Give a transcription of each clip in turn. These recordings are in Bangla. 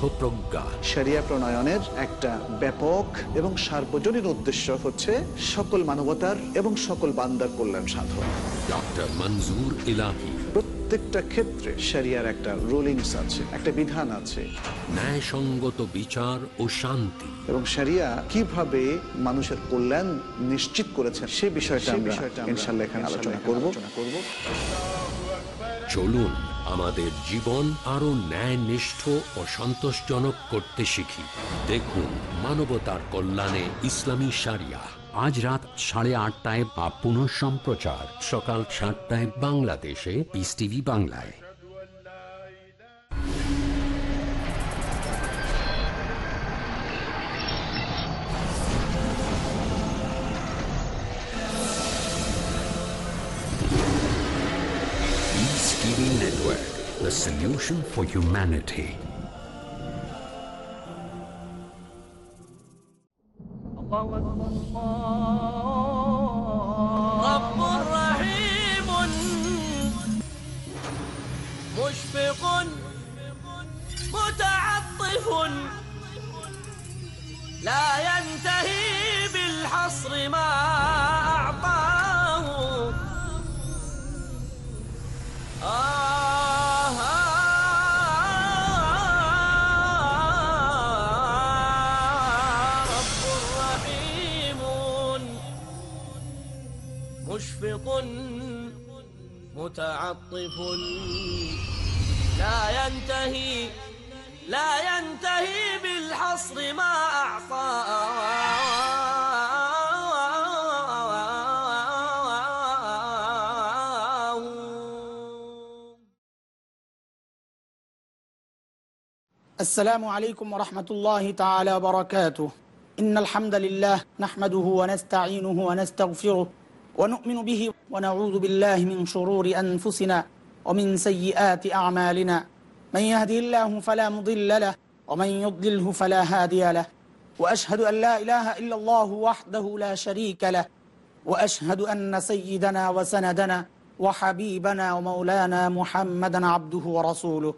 প্রজ্ঞা শরিয়া প্রণয়নের একটা ব্যাপক এবং সার্বজনীন উদ্দেশ্য হচ্ছে সকল মানবতার এবং সকল বান্দার কল্যাণ সাধন। ডক্টর মঞ্জুর ইলাহি। প্রত্যেকটা ক্ষেত্রে শরিয়ার একটা রুলিংস আছে একটা বিধান আছে। ন্যায়সঙ্গত বিচার ও শান্তি। এবং শরিয়া কীভাবে মানুষের কল্যাণ নিশ্চিত করেছে সে বিষয়টা আমরা এখানে আলোচনা করব। চলুন আমাদের জীবন আরও ন্যায় নিষ্ঠ ও সন্তোষজনক করতে শিখি। দেখুন মানবতার কল্যাণে ইসলামী সারিয়া। আজ রাত সাড়ে আটটায় বা পুনঃ সম্প্রচার সকাল সাতটায় বাংলাদেশে পিস টিভি বাংলায়। Network, the solution for humanity. Allah, Allah, Allah. متعطف لا ينتهي لا ينتهي بالحصر ما أعطاه السلام عليكم ورحمة الله تعالى وبركاته. إن الحمد لله نحمده ونستعينه ونستغفره ونؤمن به ونعوذ بالله من شرور أنفسنا ومن سيئات أعمالنا. من يهدي الله فلا مضل له ومن يضلله فلا هادي له. وأشهد أن لا إله إلا الله وحده لا شريك له. وأشهد أن سيدنا وسندنا وحبيبنا ومولانا محمدا عبده ورسوله.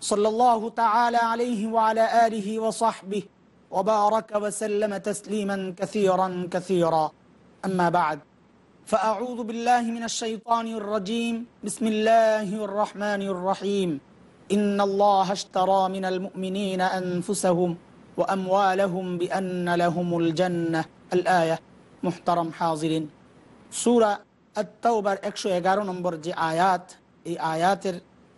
صلى الله تعالى عليه وعلى آله وصحبه وبارك وسلم تسليما كثيرا كثيرا. أما بعد. فأعوذ بالله من الشيطان الرجيم بسم الله الرحمن الرحيم إن الله اشترى من المؤمنين أنفسهم وأموالهم بأن لهم الجنة الآية محترم حاضرين সুরা আত্মাউবার একশো এগারো নম্বর যে আয়াত এই আয়াতের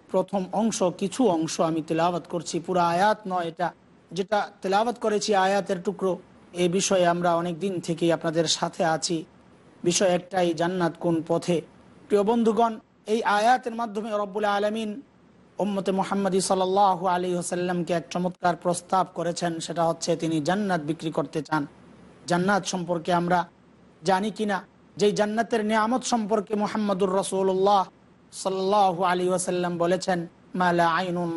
প্রথম অংশ কিছু অংশ আমি তেলাওয়াত করছি পুরো আয়াত নয় এটা যেটা তেলাওয়াত করেছি আয়াতের টুকরো এই বিষয়ে আমরা অনেক দিন থেকেই আপনাদের সাথে আছি বিষয় একটাই, জান্নাত কোন পথে? প্রিয় বন্ধুগণ, এই আয়াতের মাধ্যমে রব্বুল আলমিন ওম্মতে মোহাম্মদী সাল আলী হোসাল্লামকে এক চমৎকার প্রস্তাব করেছেন, সেটা হচ্ছে তিনি জান্নাত বিক্রি করতে চান। জান্নাত সম্পর্কে আমরা জানি কিনা? যেই জান্নাতের নিয়ামত সম্পর্কে মোহাম্মদুর রসুল্লাহ সাল্লাহ আলী ওসাল্লাম বলেছেন আইনুন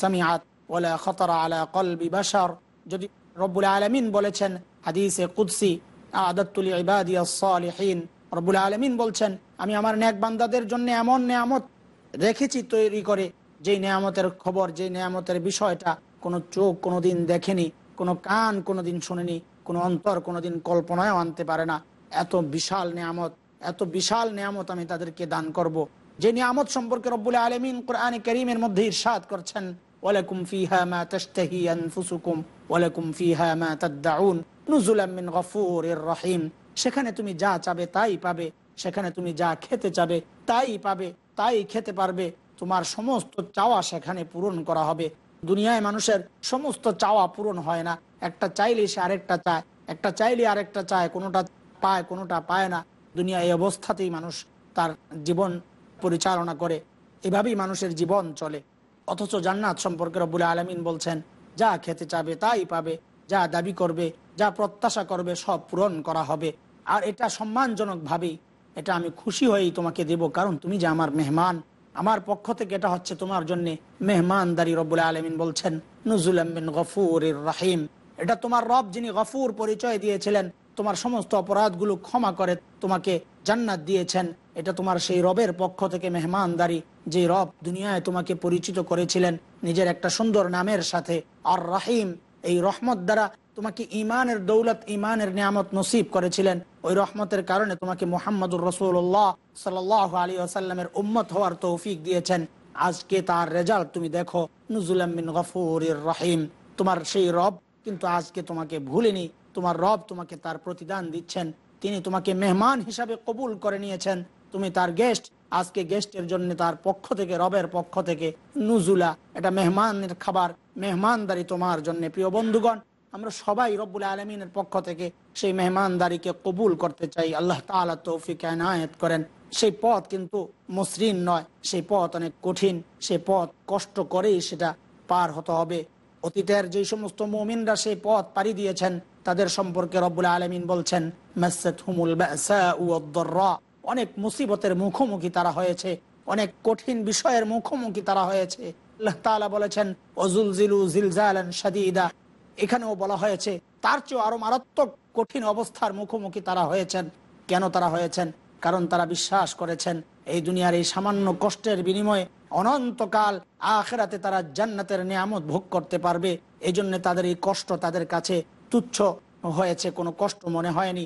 সামিয়াত খতরা কলবি যদি রব্বুল আলমিন বলেছেন, হাদিসে কুদসি আদাতুল ইবাদিয়া সালিহিন রব্বুল আলমিন বলছেন, আমি আমার ন্যাক বান্দাদের জন্য এমন নিয়ামত রেখেছি তৈরি করে, যেই নিয়ামতের খবর যে নিয়ামতের বিষয়টা কোনো চোখ কোনোদিন দেখেনি, কোনো কান কোনোদিন শোনেনি, কোনো অন্তর কোনোদিন কল্পনায় আনতে পারে না। এত বিশাল নিয়ামত, এত বিশাল নিয়ামত আমি তাদেরকে দান করব। যে নিয়ামত সম্পর্কে রব্বুল আলমিন কোরআন করিমের মধ্যে ইরশাদ করছেন, ওয়ালাকুম ফিহা মা তাশতাহি আনফুসুকুম, ওয়ালাকুম ফিহা মা তাদদাউন। নুজুলাম মিন গফুরির রহিম। সেখানে তুমি যা চাবে তাই পাবে। সেখানে তুমি যা খেতে চাবে তাই পাবে, তাই খেতে পারবে। তোমার সমস্ত চাওয়া সেখানে পূরণ করা হবে। দুনিয়ায় মানুষের সমস্ত চাওয়া পূরণ হয় না। একটা চাইলে সে আরেকটা চায়, একটা চাইলে আরেকটা চায়, কোনোটা পায় কোনোটা পায় না। দুনিয়া এই অবস্থাতেই মানুষ তার জীবন পরিচালনা করে। এভাবেই মানুষের জীবন চলে। অথচ জান্নাত সম্পর্কে রব্বুল আলমিন বলছেন, যা খেতে চাবে তাই পাবে, যা দাবি করবে যা প্রত্যাশা করবে সব পূরণ করা হবে। আর এটা সম্মানজনকভাবেই এটা আমি খুশি হয়েই তোমাকে দেব, কারণ তুমি যে আমার মেহমান, আমার পক্ষ থেকে এটা হচ্ছে তোমার জন্য মেহমানদারি রব্বুল আলমিন বলছেন নজুল গফুর রাহিম। এটা তোমার রব যিনি গফুর পরিচয় দিয়েছিলেন, তোমার সমস্ত অপরাধগুলো ক্ষমা করে তোমাকে জান্নাত দিয়েছেন। এটা তোমার সেই রবের পক্ষ থেকে মেহমানদারি যে রব দুনিয়ায় তোমাকে পরিচিত করেছিলেন নিজের একটা সুন্দর নামের সাথে, আর রাহিম। এই রহমত দ্বারা তোমাকে ইমানের দৌলত ইমানের নিয়ামত নসিব করেছিলেন। ওই রহমতের কারণে তোমাকে মোহাম্মদুর রসুল্লাহ সাল আলী আসাল্লামের উম্মত হওয়ার তৌফিক দিয়েছেন। আজকে তার রেজাল্ট তুমি দেখো নুজুলামিন গফুর রাহিম। তোমার সেই রব কিন্তু আজকে তোমাকে ভুলেনি, তোমার রব তোমাকে তার প্রতিদান দিচ্ছেন। তিনি তোমাকে মেহমান হিসাবে কবুল করে নিয়েছেন। তুমি তার গেস্ট আজকে গেস্টের জন্য তার পক্ষ থেকে, রবের পক্ষ থেকে নুজুলা, এটা মেহমানের খাবার, মেহমানদারি তোমার জন্য। প্রিয় বন্ধুগণ, আমরা সবাই রব্বুল আলমিনের পক্ষ থেকে সেই মেহমানদারিকে কবুল করতে চাই। আল্লাহ তালা তৌফিক এনায়েত করেন। সেই পথ কিন্তু মসৃণ নয়, সেই পথ অনেক কঠিন, সেই পথ কষ্ট করেই সেটা পার হতে হবে। অতীতের যে সমস্ত মুমিনরা সেই পথ পাড়ি দিয়েছেন, তাদের সম্পর্কে রব্বুল আলমিন বলছেন মাসাত হুমুল অনেক মুসিবতের মুখোমুখি তারা হয়েছে, অনেক কঠিন বিষয়ের মুখোমুখি তারা হয়েছে। বলেছেন অজুল জিলু এখানেও বলা হয়েছে, তার চেয়েও আরও মারাত্মক কঠিন অবস্থার মুখোমুখি তারা হয়েছেন। কেন তারা হয়েছেন? কারণ তারা বিশ্বাস করেছেন, এই দুনিয়ার এই সামান্য কষ্টের বিনিময়ে অনন্তকাল আখেরাতে তারা জান্নাতের নিয়ামত ভোগ করতে পারবে। এই জন্য তাদের এই কষ্ট তাদের কাছে তুচ্ছ হয়েছে, কোনো কষ্ট মনে হয়নি।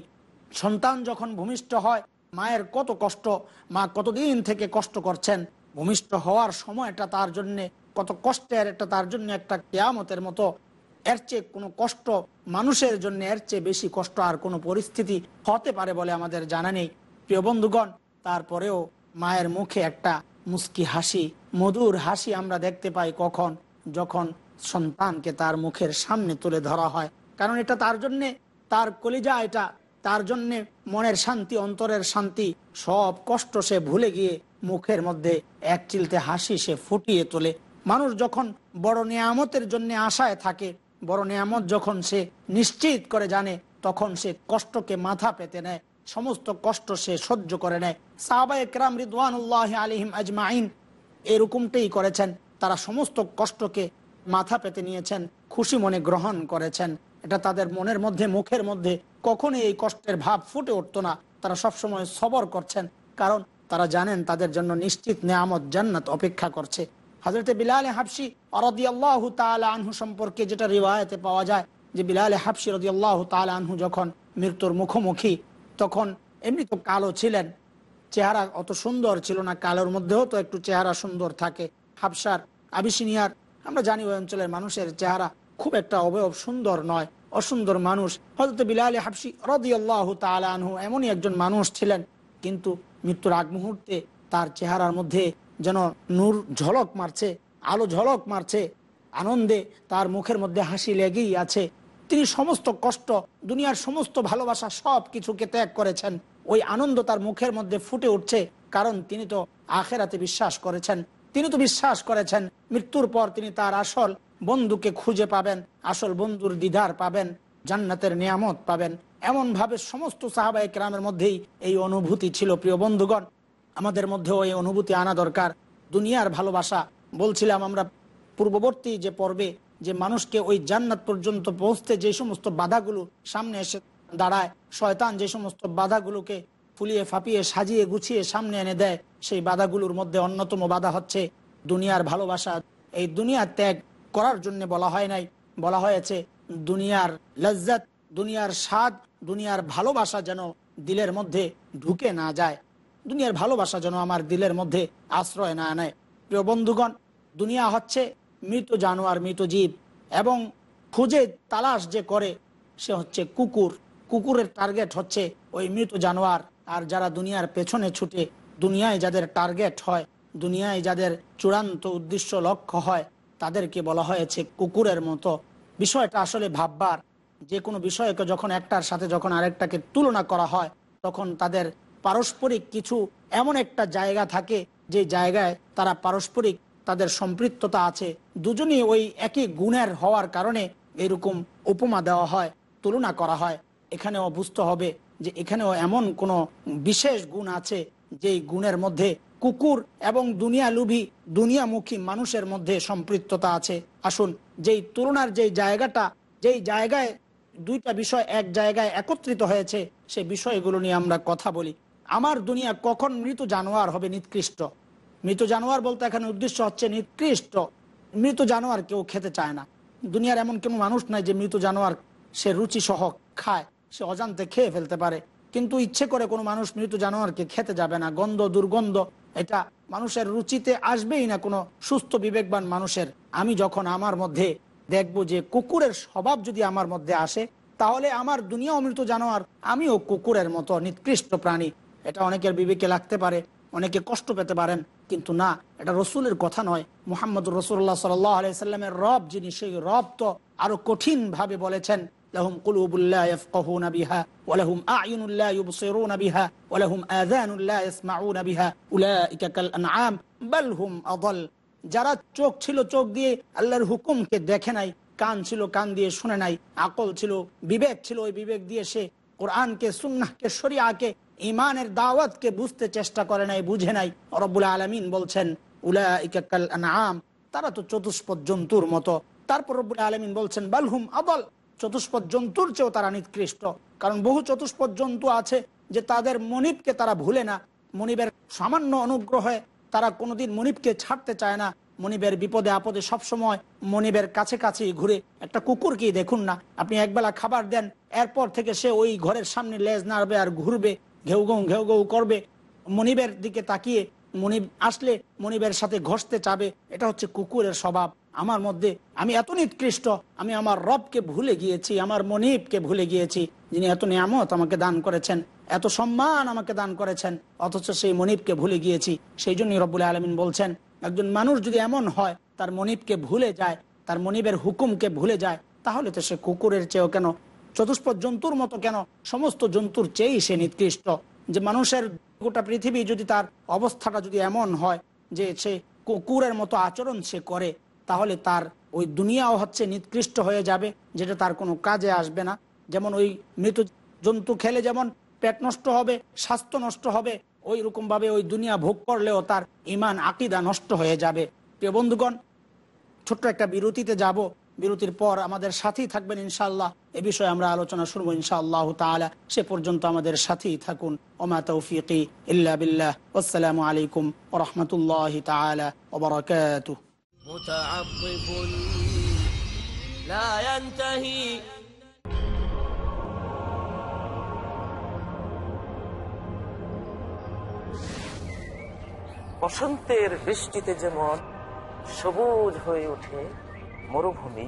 সন্তান যখন ভূমিষ্ঠ হয় মায়ের কত কষ্ট, মা কতদিন থেকে কষ্ট করছেন? ভূমিষ্ঠ হওয়ার সময়টা তার জন্য, কত কষ্টের একটা তার জন্য একটা কেয়ামতের মতো। এর চেয়ে কোনো কষ্ট মানুষের জন্য এর চেয়ে বেশি কষ্ট আর কোনো পরিস্থিতি হতে পারে বলে আমাদের জানা নেই। প্রিয় বন্ধুগণ, তারপরেও মায়ের মুখে একটা মুস্কি হাসি, মধুর হাসি আমরা দেখতে পাই কখন? যখন সন্তানকে তার মুখের সামনে তুলে ধরা হয়। কারণ এটা তার জন্যে, তার কলিজা এটা তার জন্য মনের শান্তি, অন্তরের শান্তি, সব কষ্ট সে ভুলে গিয়ে মুখের মধ্যে এক চিলতে হাসি সে ফুটিয়ে তোলে। মানুষ যখন বড় নিয়ামতের জন্য আশায় থাকে, বড় নিয়ামত যখন সে নিশ্চিত করে জানে, তখন সে কষ্টকে মাথা পেতে নেয়, সমস্ত কষ্ট সে সহ্য করে নেয়। সাহাবা একরাম রিদওয়ানুল্লাহ আলিহিম আজমাইন এরকমটাই করেছেন, তারা সমস্ত কষ্টকে মাথা পেতে নিয়েছেন, খুশি মনে গ্রহণ করেছেন। এটা তাদের মনের মধ্যে, মুখের মধ্যে কখনই এই কষ্টের ভাব ফুটে উঠতো না। তারা সবসময় সবর করছেন, কারণ তারা জানেন তাদের জন্য নিশ্চিত নেয়ামত জান্নাত অপেক্ষা করছে। হজরত বিলাল হাফসি অরদি আল্লাহ আনহু সম্পর্কে যেটা রিওয়ায়তে পাওয়া যায়, যে বিলাল হাফসি রদি আল্লাহ আনহু যখন মৃত্যুর মুখোমুখি, তখন এমনি তো কালো ছিলেন। চেহারা অত সুন্দর ছিল না, কালোর মধ্যেও তো একটু চেহারা সুন্দর থাকে। হাফসার আবিসিনিয়ার, আমরা জানি ওই অঞ্চলের মানুষের চেহারা খুব একটা অবয়ব সুন্দর নয়। অসুন্দর মানুষ। হজরত বিলাল হাফসি রদি আল্লাহ আনহু এমনই একজন মানুষ ছিলেন, কিন্তু মৃত্যুর আগ মুহূর্তে তার চেহারার মধ্যে যেন নূর ঝলক মারছে, আলো ঝলক মারছে, আনন্দে তার মুখের মধ্যে হাসি লেগেই আছে। তিনি সমস্ত কষ্ট, দুনিয়ার সমস্ত ভালোবাসা সব কিছুকে ত্যাগ করেছেন। ওই আনন্দ তার মুখের মধ্যে ফুটে উঠছে, কারণ তিনি তো আখেরাতে বিশ্বাস করেছেন। তিনি তো বিশ্বাস করেছেন, মৃত্যুর পর তিনি তার আসল বন্ধুকে খুঁজে পাবেন, আসল বন্ধুর দিদার পাবেন, জান্নাতের নিয়ামত পাবেন। এমন ভাবে সমস্ত সাহাবাহিক রামের মধ্যেই এই অনুভূতি ছিল, প্রিয় বন্ধুগণ। আমাদের মধ্যেও এই অনুভূতি আনা দরকার। দুনিয়ার ভালোবাসা, বলছিলাম আমরা পূর্ববর্তী যে পর্বে, যে মানুষকে ওই জান্নাত পর্যন্ত পৌঁছতে যে সমস্ত বাধাগুলো সামনে এসে দাঁড়ায়, শয়তান যে সমস্ত বাধাগুলোকে ফুলিয়ে ফাপিয়ে সাজিয়ে গুছিয়ে সামনে এনে দেয়, সেই বাধাগুলোর মধ্যে অন্যতম বাধা হচ্ছে দুনিয়ার ভালোবাসা। এই দুনিয়ার ত্যাগ করার জন্য বলা হয় নাই। বলা হয়েছে, দুনিয়ার লজ্জাত, দুনিয়ার স্বাদ, দুনিয়ার ভালোবাসা যেন দিলের মধ্যে ঢুকে না যায়। দুনিয়ার ভালোবাসা যেন আমার দিলের মধ্যে আশ্রয় না নেয়। প্রিয় বন্ধুগণ, দুনিয়া হচ্ছে মৃত জানোয়ার, মৃত জীব এবং খুঁজে তালাশ যে করে, সে হচ্ছে কুকুর। কুকুরের টার্গেট হচ্ছে ওই মৃত জানোয়ার। আর যারা দুনিয়ার পেছনে ছুটে, দুনিয়ায় যাদের টার্গেট হয়, দুনিয়ায় যাদের চূড়ান্ত উদ্দেশ্য, লক্ষ্য হয় তাদেরকে বলা হয়েছে কুকুরের মতো। বিষয়টা আসলে ভাববার যে কোনো বিষয়কে যখন একটার সাথে যখন আরেকটাকে তুলনা করা হয়, তখন তাদের পারস্পরিক কিছু এমন একটা জায়গা থাকে যে জায়গায় তারা পারস্পরিক তাদের সম্পৃক্ততা আছে। দুজনই ওই একই গুণের হওয়ার কারণে এরকম উপমা দেওয়া হয়, তুলনা করা হয়। এখানেও বুঝতে হবে যে এখানেও এমন কোনো বিশেষ গুণ আছে যেই গুণের মধ্যে কুকুর এবং দুনিয়া লুভি, দুনিয়ামুখী মানুষের মধ্যে সম্পৃক্ততা আছে। আসুন, যেই তুলনার যেই জায়গাটা, যেই জায়গায় দুইটা বিষয় এক জায়গায় একত্রিত হয়েছে সেই বিষয়গুলো নিয়ে আমরা কথা বলি। আমার দুনিয়া কখন মৃত জানোয়ার হবে নিকৃষ্ট? মৃত জানোয়ার বলতে এখানে উদ্দেশ্য হচ্ছে নিকৃষ্ট। মৃত জানোয়ার কেউ খেতে চায় না। দুনিয়ার এমন কোনো মানুষ নাই যে মৃত জানোয়ার সে রুচি সহ খায়, সে অজান্তে খেয়ে ফেলতে পারে। কিন্তু ইচ্ছে করে কোনো মানুষ মৃত জানোয়ারকে খেতে যাবে না। গন্ধ দুর্গন্ধ এটা মানুষের রুচিতে আসবেই না কোনো সুস্থ, বিবেকবান মানুষের। আমি যখন আমার মধ্যে দেখব যে কুকুরের স্বভাব যদি আমার মধ্যে আসে, তাহলে আমার দুনিয়া অমৃত জানোয়ার, আমিও কুকুরের মতো নিকৃষ্ট প্রাণী। এটা অনেকের বিবেকে লাগতে পারে, অনেকে কষ্ট পেতে পারেন, কিন্তু না, এটা রসুলের কথা নয়। মোহাম্মদ রসুল্লাহ সাল্লামের রব, যিনি সেই রব তো আরও কঠিন ভাবে বলেছেন لهم قلوب لا يفقهون بها ولهم أعين لا يبصرون بها ولهم آذان لا يسمعون بها أولئك كالأنعام بل هم أضل যারা চোখ ছিল চোখ দিয়ে আল্লাহর হুকুমকে দেখে নাই কান ছিল কান দিয়ে শুনে নাই আকল ছিল বিবেক ছিল ওই বিবেক দিয়ে সে কোরআনকে সুন্নাহকে শরিয়াকে ইমানের দাওয়াতকে বুঝতে চেষ্টা করে নাই বুঝে নাই রব্বুল আলমিন বলছেন উলা ইকাল আনাম তারা তো চতুষ্পদ জন্তুর মতো তারপর রব্বুল আলমিন বলছেন বালহুম আবল চতুষ্পদ জন্তুর চেয়েও তারা নিকৃষ্ট। কারণ বহু চতুষ্পদ জন্তু আছে যে তাদের মনিবকে তারা ভুলে না। মনিবের সামান্য অনুগ্রহে তারা কোনোদিন মনিবকে ছাড়তে চায় না। মনিবের বিপদে আপদে সবসময় মনিবের কাছে কাছে ঘুরে। একটা কুকুরকেই দেখুন না। আপনি একবেলা খাবার দেন, এরপর থেকে সে ওই ঘরের সামনে লেজ নাড়বে আর ঘুরবে, ঘেউ ঘেউ ঘেউ ঘেউ করবে। মনিবের দিকে তাকিয়ে মনিব আসলে মনিবের সাথে ঘষতে চাবে। এটা হচ্ছে কুকুরের স্বভাব। আমার মধ্যে, আমি এত নিকৃষ্ট, আমি আমার রবকে ভুলে গিয়েছি, আমার মনিবকে ভুলে গিয়েছি, যিনি এত নিয়ামত আমাকে দান করেছেন, এত সম্মান আমাকে দান করেছেন, অথচ সেই মনিবকে ভুলে গিয়েছি। সেই জন্যই রব্বুল আলমিন বলছেন, একজন মানুষ যদি এমন হয়, তার মনিবকে ভুলে যায়, তার মনিবের হুকুমকে ভুলে যায়, তাহলে তো সে কুকুরের চেয়েও কেন, চতুষ্পদ জন্তুর মতো কেন, সমস্ত জন্তুর চেয়েই সে নিকৃষ্ট। যে মানুষের গোটা পৃথিবী যদি তার অবস্থাটা যদি এমন হয়, যে সে কুকুরের মতো আচরণ সে করে তাহলে তার ওই দুনিয়াও হচ্ছে নিকৃষ্ট হয়ে যাবে, যেটা তার কোনো কাজে আসবে না। যেমন ওই মৃত জন্তু খেলে যেমন পেট নষ্ট হবে, স্বাস্থ্য নষ্ট হবে, ওই রকম ভাবে ওই দুনিয়া ভোগ করলেও তার ইমান, আকিদা নষ্ট হয়ে যাবে। প্রিয় বন্ধুগণ, ছোট্ট একটা বিরতিতে যাব। বিরতির পর আমাদের সাথেই থাকবেন ইনশাল্লাহ এ বিষয়ে আমরা আলোচনা শুনব ইনশাআল্লাহ তাআলা। সে পর্যন্ত আমাদের সাথেই থাকুন। ওমা তৌফিকি ইল্লা বিল্লাহ। আসসালামু আলাইকুম ওয়া রাহমাতুল্লাহি তাআলা ওয়া বারাকাতুহু। متعطف لا ينتهي বসন্তের বৃষ্টিতে যেমন সবুজ হয়ে ওঠে মরুভূমি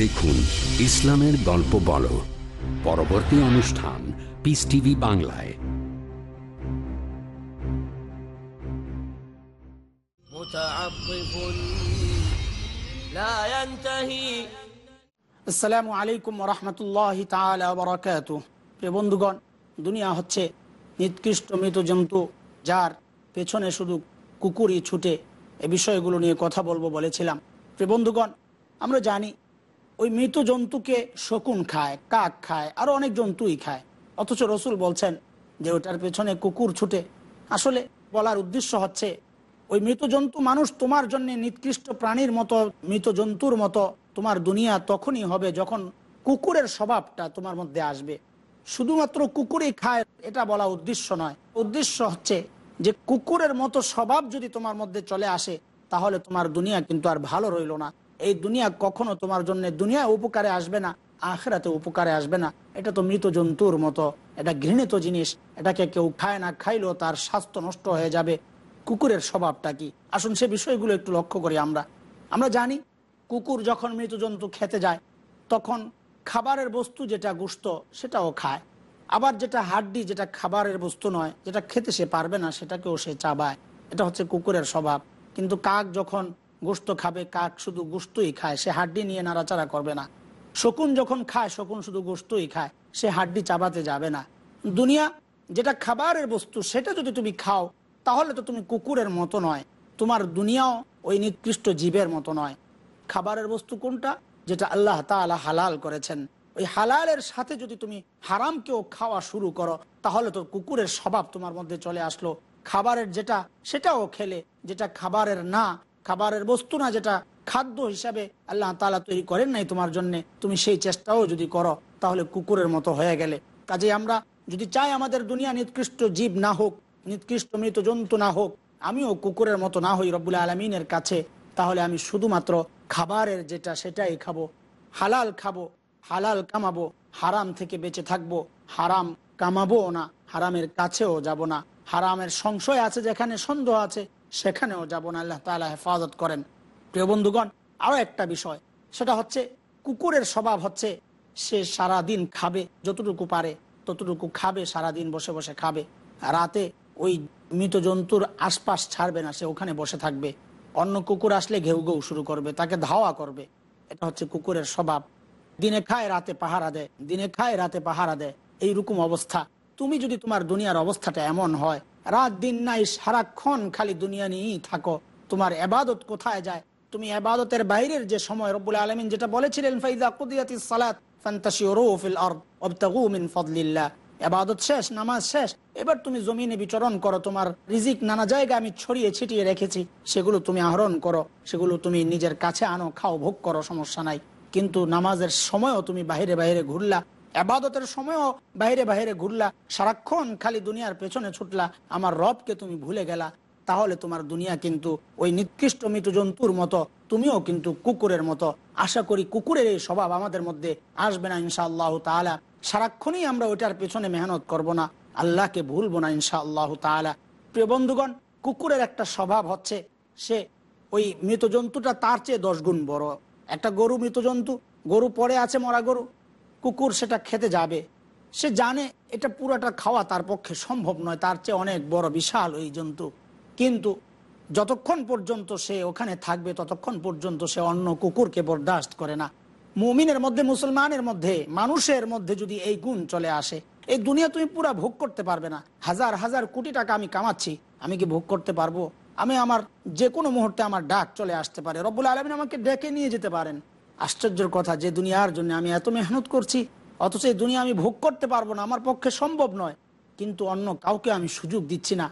দেখুন ইসলামের গল্প বল। পরবর্তী অনুষ্ঠান পিস টিভি বাংলায়। আসসালামু আলাইকুম রহমতুল্লাহ তালাকাত প্রিয় বন্ধুগণ দুনিয়া হচ্ছে নিকৃষ্ট মৃত জন্তু যার পেছনে শুধু কুকুরই ছুটে এ বিষয়গুলো নিয়ে কথা বলব বলেছিলাম। প্রিয় বন্ধুগণ আমরা জানি ওই মৃত জন্তুকে শকুন খায়, কাক খায় আরও অনেক জন্তুই খায়। অথচ রসুল বলছেন যে ওটার পেছনে কুকুর ছুটে। আসলে বলার উদ্দেশ্য হচ্ছে, ওই মৃত জন্তু মানুষ তোমার জন্য নিকৃষ্ট প্রাণীর মতো, মৃত জন্তুর মতো তোমার দুনিয়া তখনই হবে যখন কুকুরের স্বভাবটা তোমার মধ্যে আসবে। শুধুমাত্র কুকুরই খায়, এটা বলা উদ্দেশ্য নয়। উদ্দেশ্য হচ্ছে যে কুকুরের মতো স্বভাব যদি তোমার মধ্যে চলে আসে, তাহলে তোমার দুনিয়া কিন্তু আর ভালো রইল না। এই দুনিয়া কখনো তোমার জন্য, দুনিয়া উপকারে আসবে না, আখেরাতে উপকারে আসবে না। এটা তো মৃত জন্তুর মতো, এটা ঘৃণিত জিনিস, এটাকে কেউ খায় না খাইলেও তার স্বাস্থ্য নষ্ট হয়ে যাবে। কুকুরের স্বভাবটা কি? আসুন সে বিষয়গুলো একটু লক্ষ্য করি আমরা। আমরা জানি, কুকুর যখন মৃত জন্তু খেতে যায়, তখন খাবারের বস্তু যেটা গুস্ত সেটাও খায়। আবার যেটা হাড্ডি, যেটা খাবারের বস্তু নয়, যেটা খেতে সে পারবে না, সেটাকেও সে চাবায়। এটা হচ্ছে কুকুরের স্বভাব। কিন্তু কাক যখন গোস্ত খাবে, কাক শুধু গোস্তই খায়, সে হাড্ডি নিয়ে নাড়াচাড়া করবে না। শকুন যখন খায়, শকুন শুধু গোস্তই খায়, সে হাড্ডি চাবাতে যাবে না। দুনিয়া যেটা খাবারের বস্তু, সেটা যদি তুমি খাও, তাহলে তো তুমি কুকুরের মতো নয়। তোমার দুনিয়াও ওই নিকৃষ্ট জীবের মতো নয়। খাবারের বস্তু কোনটা? যেটা আল্লাহ তাআলা হালাল করেছেন। ওই হালালের সাথে যদি তুমি হারামকেও খাওয়া শুরু করো, তাহলে তো কুকুরের স্বভাব তোমার মধ্যে চলে আসলো। খাবারের যেটা, সেটাও খেলে, যেটা খাবারের না খাবারের বস্তু না, যেটা খাদ্য হিসাবে আল্লাহ তালা তৈরি করেন নাই তোমার জন্য, তুমি সেই চেষ্টাও যদি করো, তাহলে কুকুরের মতো হয়ে গেলে। কাজে আমরা যদি চাই আমাদের দুনিয়া নিকৃষ্ট জীব না হোক, নিকৃষ্ট মৃত জন্তু না হোক, আমিও কুকুরের মতো না হই রব্বুল আলমিনের কাছে, তাহলে আমি শুধুমাত্র খাবারের যেটা সেটাই খাব, হালাল খাব, হালাল কামাবো, হারাম থেকে বেঁচে থাকব, হারাম কামাবো না, হারামের কাছেও যাব না, হারামের সংশয় আছে যেখানে সন্দেহ আছে সেখানেও যাব না, আল্লাহ তালা হেফাজত করেন। প্রিয় বন্ধুগণ আরও একটা বিষয়, সেটা হচ্ছে কুকুরের স্বভাব হচ্ছে, সে সারা দিন খাবে, যতটুকু পারে ততটুকু খাবে সারা দিন বসে বসে খাবে। রাতে ওই মৃত জন্তুর আশপাশ ছাড়বে না, সে ওখানে বসে থাকবে। অন্য কুকুর আসলে ঘেউ ঘেউ শুরু করবে, তাকে ধাওয়া করবে। এটা হচ্ছে কুকুরের স্বভাব। দিনে খায়, রাতে পাহারা দেয়। দিনে খায়, রাতে পাহারা দেয়। এইরকম অবস্থা। তুমি যদি তোমার দুনিয়ার অবস্থাটা এমন হয় রাত দিন নাই, সারাক্ষণ খালি দুনিয়া নিয়েই থাকো। তোমার এবাদত কোথায় যায়? তুমি এবাদতের বাইরের যে সময়, রব্বুল আলমিন যেটা বলেছিলেন ফাইদা কুদিয়াতিস সালাত এবাদত শেষ, নামাজ শেষ, এবার তুমি জমিনে বিচরণ করো, তোমার রিজিক নানা জায়গায় আমি ছড়িয়ে ছিটিয়ে রেখেছি, সেগুলো তুমি আহরণ করো, সেগুলো তুমি নিজের কাছে আনো, খাও, ভোগ করো, সমস্যা নাই। কিন্তু নামাজের সময়ও তুমি বাইরে বাইরে ঘুরলা এবাদতের সময়ও বাইরে বাইরে ঘুরলা, সারাক্ষণ খালি দুনিয়ার পেছনে ছুটলা, আমার রবকে তুমি ভুলে গেলা, তাহলে তোমার দুনিয়া কিন্তু ওই নিকৃষ্ট মৃত জন্তুর মতো, তুমিও কিন্তু কুকুরের মতো। আশা করি কুকুরের এই স্বভাব আমাদের মধ্যে আসবে না ইনশা আল্লাহ তালা সারাক্ষণই আমরা ওইটার পেছনে মেহনত করব না, আল্লাহকে ভুলবো না ইনশা আল্লাহ তালা প্রিয় বন্ধুগণ, কুকুরের একটা স্বভাব হচ্ছে, সে ওই মৃত জন্তুটা তার চেয়ে দশ গুণ বড়। একটা গরু মৃত জন্তু গরু পরে আছে মরা গরু কুকুর সেটা খেতে যাবে। সে জানে এটা পুরোটা খাওয়া তার পক্ষে সম্ভব নয়, তার চেয়ে অনেক বড় বিশাল ওই জন্তু। কিন্তু যতক্ষণ পর্যন্ত সে ওখানে থাকবে, ততক্ষণ পর্যন্ত সে অন্য কুকুরকে বরদাস্ত করে না। মুমিনের মধ্যে, মুসলমানের মধ্যে, মানুষের মধ্যে যদি এই গুণ চলে আসে, এই দুনিয়া তুমি পুরা ভোগ করতে পারবে না। হাজার হাজার কোটি টাকা আমি কামাচ্ছি, আমি কি ভোগ করতে পারব? আমি আমার যে কোনো মুহূর্তে আমার ডাক চলে আসতে পারে। রব্বুল আলমিন আমাকে ডেকে নিয়ে যেতে পারেন। আশ্চর্যের কথা, যে দুনিয়ার জন্য আমি এত মেহনত করছি, অথচ এই দুনিয়া আমি ভোগ করতে পারব না, আমার পক্ষে সম্ভব নয়। কিন্তু অন্য কাউকে আমি সুযোগ দিচ্ছি না।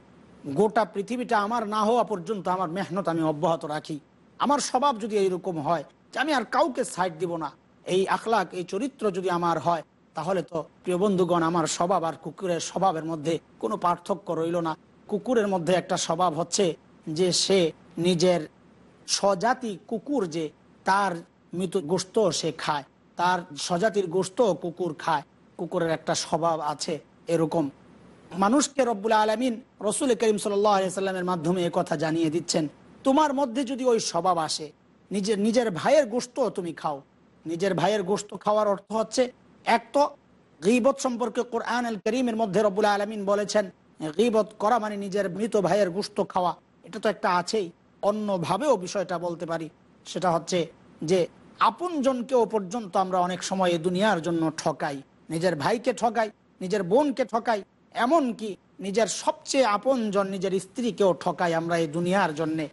গোটা পৃথিবীটা আমার না হওয়া পর্যন্ত আমার মেহনত আমি অব্যাহত রাখি। আমার স্বভাব যদি এইরকম হয়, যে আমি আর কাউকে সাইড দিব না, এই আখলাক, এই চরিত্র যদি আমার হয়, তাহলে তো প্রিয় বন্ধুগণ, আমার স্বভাব আর কুকুরের স্বভাবের মধ্যে কোনো পার্থক্য রইল না। কুকুরের মধ্যে একটা স্বভাব হচ্ছে যে সে নিজের স্বজাতি কুকুর যে, তার মৃত গোস্ত সে খায়। তার স্বজাতির গোস্ত কুকুর খায়। কুকুরের একটা স্বভাব আছে এরকম। মানুষকে রব্বুল আলমিন রসুল করিম সাল্লামের মাধ্যমে কথা জানিয়ে দিচ্ছেন, তোমার মধ্যে যদি ওই স্বভাব আসে নিজের নিজের ভাইয়ের গোস্ত তুমি খাও। নিজের ভাইয়ের গোস্ত খাওয়ার অর্থ হচ্ছে, এক তো গিবত সম্পর্কে কোরআন আল করিমের মধ্যে রব্বুল আলমিন বলেছেন, গিবত করা মানে নিজের মৃত ভাইয়ের গোস্ত খাওয়া। এটা তো একটা আছেই। অন্যভাবেও বিষয়টা বলতে পারি। সেটা হচ্ছে যে আপনজনকেও পর্যন্ত আমরা অনেক সময় এ দুনিয়ার জন্য ঠকাই। নিজের ভাইকে ঠকাই, নিজের বোনকে ঠকাই, এমনকি নিজের সবচেয়ে আপনজন নিজের স্ত্রীকেও ঠকাই আমরা এই দুনিয়ার জন্যে।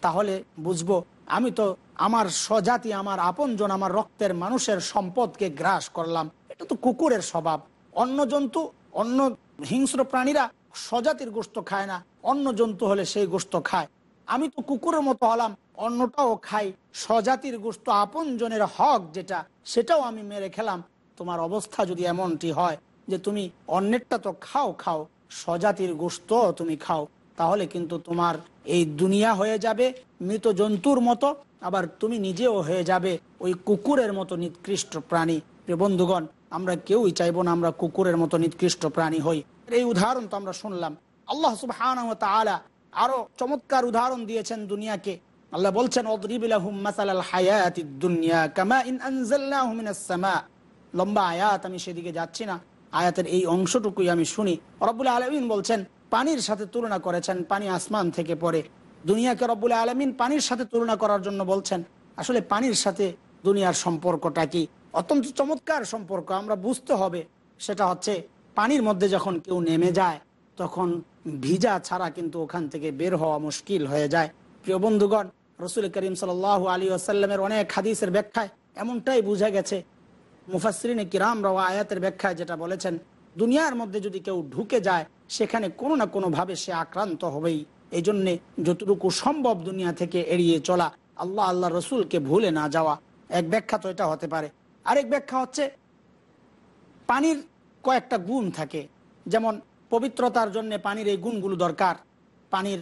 তাহলে বুঝব, আমি তো আমার স্বজাতি, আমার আপনজন, আমার রক্তের মানুষের সম্পদকে গ্রাস করলাম। এটা তো কুকুরের স্বভাব। অন্য জন্তু, অন্য হিংস্র প্রাণীরা স্বজাতির গোস্ত খায় না। অন্য জন্তু হলে সেই গোস্ত খায়। আমি তো কুকুরের মতো হলাম, অন্যটাও খাই। স্বজাতির গোস্ত আপনজনের হক যেটা, সেটাও আমি মেরে খেলাম। তোমার অবস্থা যদি এমনটি হয় যে তুমি অন্যেরটা তো খাও খাও, স্বজাতির গোস্ত তুমি খাও, তাহলে কিন্তু তোমার এই দুনিয়া হয়ে যাবে মৃত জন্তুর মতো, আবার তুমি নিজেও হয়ে যাবে ওই কুকুরের মতো নিকৃষ্ট প্রাণী। বন্ধুগণ, আমরা কেউই চাইব না আমরা কুকুরের মতো নিকৃষ্ট প্রাণী হই। এই উদাহরণ তো আমরা শুনলাম। আল্লাহ সুবহান আরও চমৎকার উদাহরণ দিয়েছেন দুনিয়াকে। আল্লাহ বলছেন লম্বা আয়াত, আমি সেদিকে যাচ্ছি না। আয়াতের এই অংশটুকুই আমি শুনি। রব্বুল আলমিন বলছেন, পানির সাথে তুলনা করেছেন, পানি আসমান থেকে পড়ে। দুনিয়াকে রব্বুল আলমিন পানির সাথে তুলনা করার জন্য বলছেন। আসলে পানির সাথে দুনিয়ার সম্পর্কটা কি? অত্যন্ত চমৎকার সম্পর্ক, আমরা বুঝতে হবে। সেটা হচ্ছে, পানির মধ্যে যখন কেউ নেমে যায়, তখন ভিজা ছাড়া কিন্তু ওখান থেকে বের হওয়া মুশকিল হয়ে যায়। প্রিয় বন্ধুগণ, রসুল করিম সাল আলী আসাল্লামের অনেক হাদিসের ব্যাখ্যায় এমনটাই বোঝা গেছে। মুফাসরিনে কিরাম রাওয়া আয়াতের ব্যাখ্যায় যেটা বলেছেন, দুনিয়ার মধ্যে যদি কেউ ঢুকে যায়, সেখানে কোনো না কোনো ভাবে সে আক্রান্ত হবেই। এই জন্যে যতটুকু সম্ভব দুনিয়া থেকে এড়িয়ে চলা, আল্লাহ আল্লাহ রসুলকে ভুলে না যাওয়া। এক ব্যাখ্যা তো এটা হতে পারে। আরেক ব্যাখ্যা হচ্ছে, পানির কয়েকটা গুণ থাকে। যেমন পবিত্রতার জন্য পানির এই গুণগুলো দরকার। পানির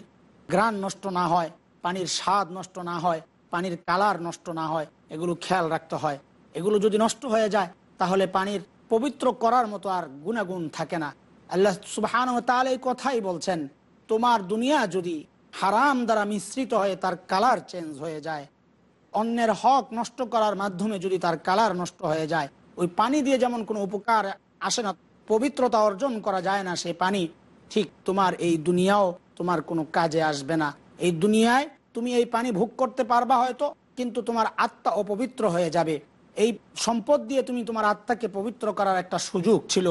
গ্রান নষ্ট না হয়, পানির স্বাদ নষ্ট না হয়, পানির কালার নষ্ট না হয়, এগুলো খেয়াল রাখতে হয়। এগুলো যদি নষ্ট হয়ে যায়, তাহলে পানির পবিত্র করার মতো আর গুণাগুণ থাকে না। আল্লাহ সুবহান তাহলে এই কথাই বলছেন, তোমার দুনিয়া যদি হারাম দ্বারা মিশ্রিত হয়ে তার কালার চেঞ্জ হয়ে যায়, অন্যের হক নষ্ট করার মাধ্যমে যদি তার কালার নষ্ট হয়ে যায়, ওই পানি দিয়ে যেমন কোনো উপকার আসে না পবিত্রতা অর্জন করা যায় না সে পানি। ঠিক তোমার এই দুনিয়াও তোমার কোনো কাজে আসবে না। এই দুনিয়ায় তুমি এই পানি ভোগ করতে পারবা হয়তো, কিন্তু তোমার আত্মা অপবিত্র হয়ে যাবে। এই সম্পদ দিয়ে তুমি তোমার আত্মাকে পবিত্র করার একটা সুযোগ ছিল।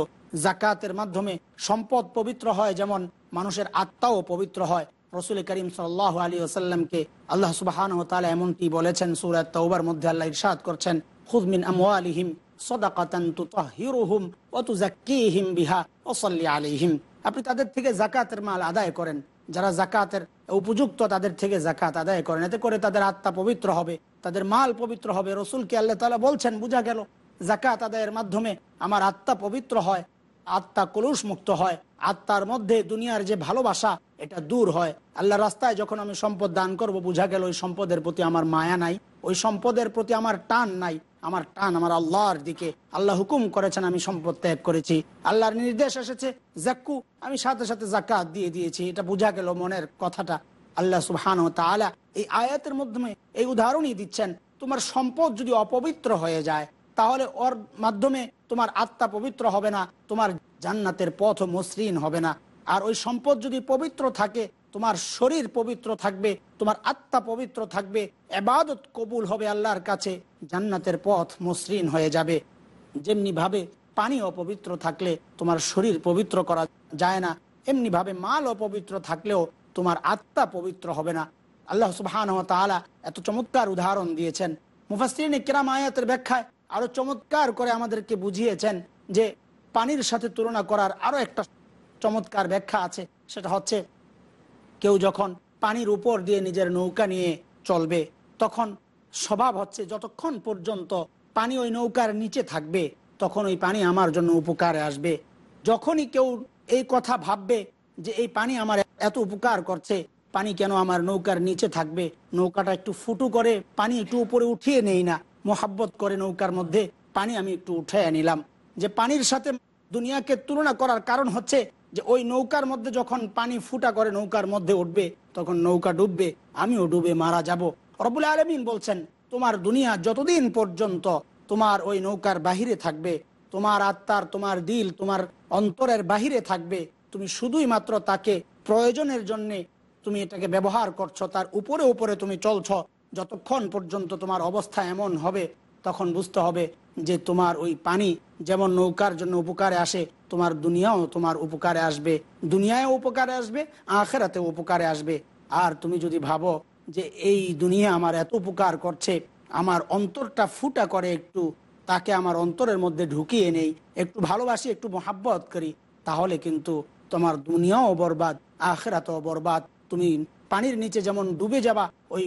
জাকাতের মাধ্যমে সম্পদ পবিত্র হয়, যেমন মানুষের আত্মাও পবিত্র হয়। রসুল করিম সাল্লাহ আলী আসাল্লামকে আল্লাহ সুবাহান তালা এমনটি বলেছেন সুরাত মধ্যে আল্লাহ ইরশাদ করছেন খুদমিন আমওয়ালিহিম সদাকাতান তুতাহিরুহুম ওয়া তুযাক্কিহিম বিহা ওয়া সাল্লি আলাইহিম। আপনি তাদের থেকে জাকাতের মাল আদায় করেন। যারা জাকাতের উপযুক্ত তাদের থেকে জাকাত আদায় করেন। এতে করে তাদের আত্মা পবিত্র হবে, তাদের মাল পবিত্র হবে। রসুলকে আল্লাহ তালা বলছেন, বুঝা গেল জাকাত আদায়ের মাধ্যমে আমার আত্মা পবিত্র হয়, আত্মা কলুষ মুক্ত হয়, আত্মার মধ্যে দুনিয়ার যে ভালোবাসা, এটা দূর হয়। আল্লাহ রাস্তায় যখন আমি সম্পদ দান করব, বুঝা গেল ওই সম্পদের প্রতি আমার মায়া নাই, ওই সম্পদের প্রতি আমার টান নাই। আমার টান আমার আল্লাহর দিকে। আল্লাহ হুকুম করেছেন, আমি সম্পদ ত্যাগ করেছি। আল্লাহর নির্দেশ এসেছে, জাক্কু, আমি সাথে সাথে জাকাত দিয়ে দিয়েছি। এটা বোঝা গেল মনের কথাটা। আল্লাহ সুবহান তালা এই আয়াতের মাধ্যমে এই উদাহরণই দিচ্ছেন, তোমার সম্পদ যদি অপবিত্র হয়ে যায়, তাহলে ওর মাধ্যমে তোমার আত্মা পবিত্র হবে না, তোমার জান্নাতের পথ মসৃণ হবে না। আর ওই সম্পদ যদি পবিত্র থাকে তোমার শরীর পবিত্র থাকবে, তোমার আত্মা পবিত্র থাকবে, এবাদত কবুল হবে আল্লাহর কাছে, জান্নাতের পথ মসৃণ হয়ে যাবে। যেমনি ভাবে পানি অপবিত্র থাকলে তোমার শরীর পবিত্র করা যায় না এমনি ভাবে মাল অপবিত্র থাকলেও তোমার আত্মা পবিত্র হবে না। আল্লাহ সুবহান এত চমৎকার উদাহরণ দিয়েছেন। মুফাসরিন কিরাম আয়াতের ব্যাখ্যায় আরও চমৎকার করে আমাদেরকে বুঝিয়েছেন যে পানির সাথে তুলনা করার আরও একটা চমৎকার ব্যাখ্যা আছে, সেটা হচ্ছে কেউ যখন পানির উপর দিয়ে নিজের নৌকা নিয়ে চলবে, তখন স্বভাব হচ্ছে যতক্ষণ পর্যন্ত পানি ওই নৌকার নিচে থাকবে, তখন ওই পানি আমার জন্য উপকারে আসবে। যখনই কেউ এই কথা ভাববে যে এই পানি আমার এত উপকার করছে, পানি কেন আমার নৌকার নিচে থাকবে, নৌকাটা একটু ফুটু করে পানি একটু উপরে উঠিয়ে নেই না, মোহাব্বত করে নৌকার মধ্যে পানি আমি একটু উঠে নিলাম। যে পানির সাথে দুনিয়াকে তুলনা করার কারণ হচ্ছে যে ওই নৌকার মধ্যে যখন পানি ফুটা করে নৌকার মধ্যে উঠবে, তখন নৌকা ডুববে, আমিও ডুবে মারা যাব। রবুল আলমিন বলছেন, তোমার দুনিয়া যতদিন পর্যন্ত তোমার ওই নৌকার বাহিরে থাকবে, তোমার আত্মার, তোমার দিল, তোমার অন্তরের বাহিরে থাকবে, তুমি শুধুই মাত্র তাকে প্রয়োজনের জন্যে তুমি এটাকে ব্যবহার করছ, তার উপরে উপরে তুমি চলছ। যতক্ষণ পর্যন্ত তোমার অবস্থা এমন হবে, তখন বুঝতে হবে যে তোমার ওই পানি যেমন নৌকার জন্য উপকারে আসে তোমার দুনিয়াও তোমার উপকারে আসবে দুনিয়ায় উপকারে আসবে আখেরাতে উপকারে আসবে। আর তুমি যদি ভাবো যে এই দুনিয়া আমার এত উপকার করছে, আমার অন্তরটা ফুটা করে একটু, তাকে আমার অন্তরের মধ্যে ঢুকিয়ে নেই, একটু ভালোবাসি, একটু মহাব্বত করি, তাহলে কিন্তু তোমার দুনিয়াও বরবাদ, আখেরাতও বরবাদ। তুমি পানির নিচে যেমন ডুবে যাবা, ওই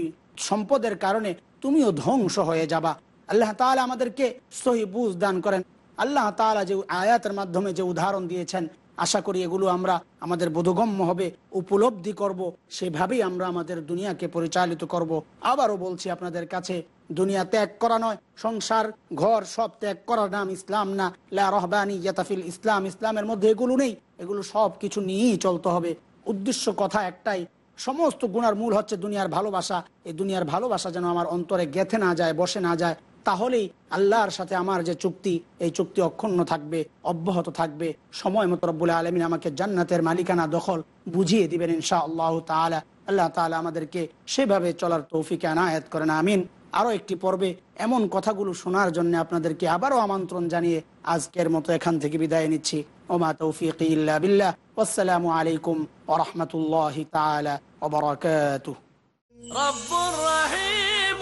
সম্পদের কারণে তুমিও ধ্বংস হয়ে যাবা। আল্লাহ তাহলে আমাদেরকে সহি বুঝ দান করেন। আল্লাহ তাআলা যে আয়াতের মাধ্যমে যে উদাহরণ দিয়েছেন, আশা করি এগুলো আমরা আমাদের বোধগম্য হবে, উপলব্ধি করব, সেভাবেই আমরা আমাদের দুনিয়াকে পরিচালিত করব। আবারও বলছি আপনাদের কাছে, দুনিয়া ত্যাগ করা নয়, সংসার, ঘর সব ত্যাগ করার নাম ইসলাম না। লা রহবানি ইয়াতাফিল ইসলাম, ইসলামের মধ্যে এগুলো নেই, এগুলো সব কিছু নিয়েই চলতে হবে। উদ্দেশ্য কথা একটাই, সমস্ত গুণার মূল হচ্ছে দুনিয়ার ভালোবাসা। এই দুনিয়ার ভালোবাসা যেন আমার অন্তরে গেথে না যায়, বসে না যায় তাহলেই আল্লাহর সাথে আমার যে চুক্তি এই চুক্তি অক্ষুণ্ণ থাকবে অব্যাহত থাকবে সময় মতো রব্বুল আলমিন আমাকে জান্নাতের মালিকানা দখল বুঝিয়ে দিবেন ইনশা আল্লাহ তালা আল্লাহ তালা আমাদেরকে সেভাবে চলার তৌফিকে আনায়াত করেন আমিন আরও একটি পর্বে এমন কথাগুলো শোনার জন্য আপনাদেরকে আবারও আমন্ত্রণ জানিয়ে আজকের মতো এখান থেকে বিদায় নিচ্ছি ওমা তৌফিক ইল্লা বিল্লাহ আসসালামু আলাইকুম ওরহমতুল্লাহ তালা ওবরাকাতুহ رب رحيم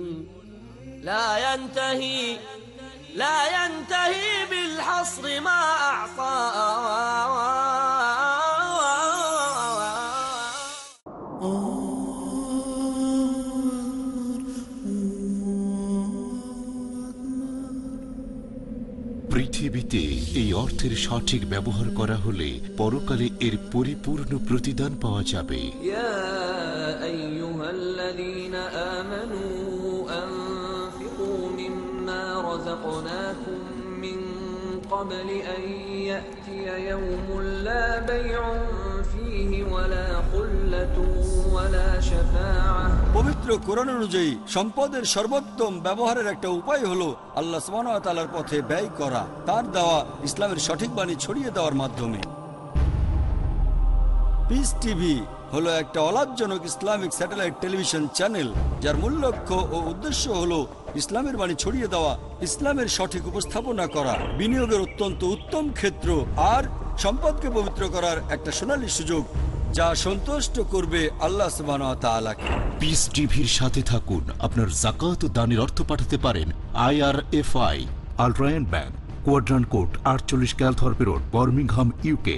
لا ينتهي لا ينتهي بالحصر ما أعطى পৃথিবীতে এই অর্থের সঠিক ব্যবহার করা হলে পরকালে এর পরিপূর্ণ প্রতিদান পাওয়া যাবে يا أيها الذين آمنوا أنفقوا مما رزقناكم من قبل أن يأتي يوم لا بيع فيه ولا خلة ولا شفاعة পবিত্র কোরআন অনুযায়ী সম্পদের সর্বোত্তম ব্যবহারের একটা উপায় হলো আল্লাহ সুবাহর পথে ব্যয় করা তার দেওয়া ইসলামের সঠিক বাণী ছড়িয়ে দেওয়ার মাধ্যমে পিস টিভি হলো একটা অলাভজনক ইসলামিক স্যাটেলাইট টেলিভিশন চ্যানেল যার মূল লক্ষ্য ও উদ্দেশ্য হলো ইসলামের বাণী ছড়িয়ে দেওয়া, ইসলামের সঠিক উপস্থাপনা করা, বিনিয়োগের অত্যন্ত উত্তম ক্ষেত্র আর সম্পদকে পবিত্র করার একটা সোনালী সুযোগ যা সন্তুষ্ট করবে আল্লাহ পিস টিভির সাথে থাকুন। আপনার জাকাত দানের অর্থ পাঠাতে পারেন আই আর এফ আই আলট্রায়ন ব্যাংক কোয়াড্রান কোড আটচল্লিশ Calthorpe road, Birmingham UK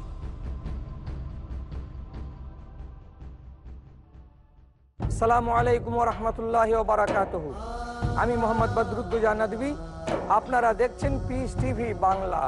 আমি মোহাম্মদ বদরুদ্দুজা আপনারা দেখছেন পিস টিভি বাংলা।